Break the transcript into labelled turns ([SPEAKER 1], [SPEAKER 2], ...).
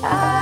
[SPEAKER 1] I